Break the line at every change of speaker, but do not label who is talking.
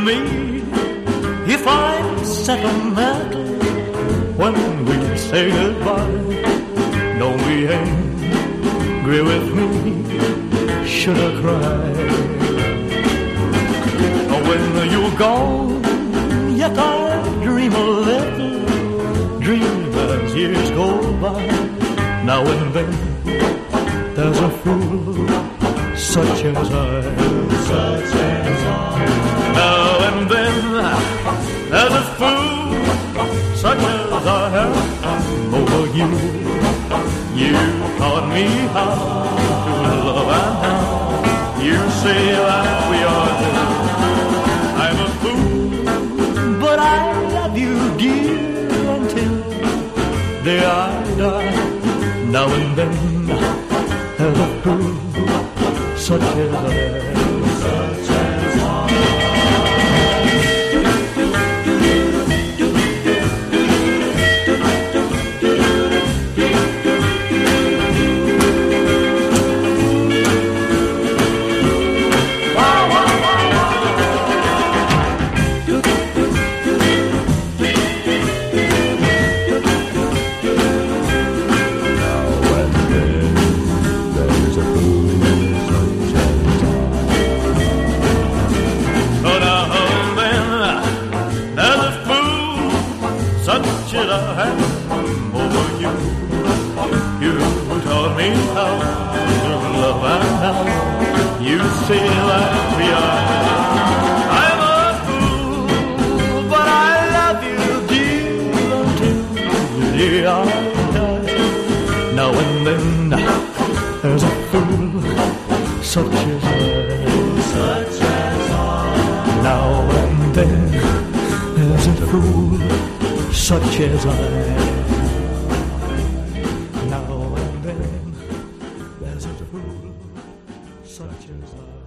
me you find sentimental when we say goodbye. Don't be angry with me, should I cry? When you're gone, yet I dream a little dream as years go by. Now and then, there's a fool such as I. taught me how to love, and now you say that we are two. I'm a fool, but I love you, dear, until day I die. Now and then, a fool such as I am. Am over oh, you. You taught me how to love, and now you say that we are. I'm a fool, but I love you, dear, until the day I die. Now and then, there's a fool such as I. Such as I. Now and then, there's a fool such as I. Now and then, there's a fool such as I.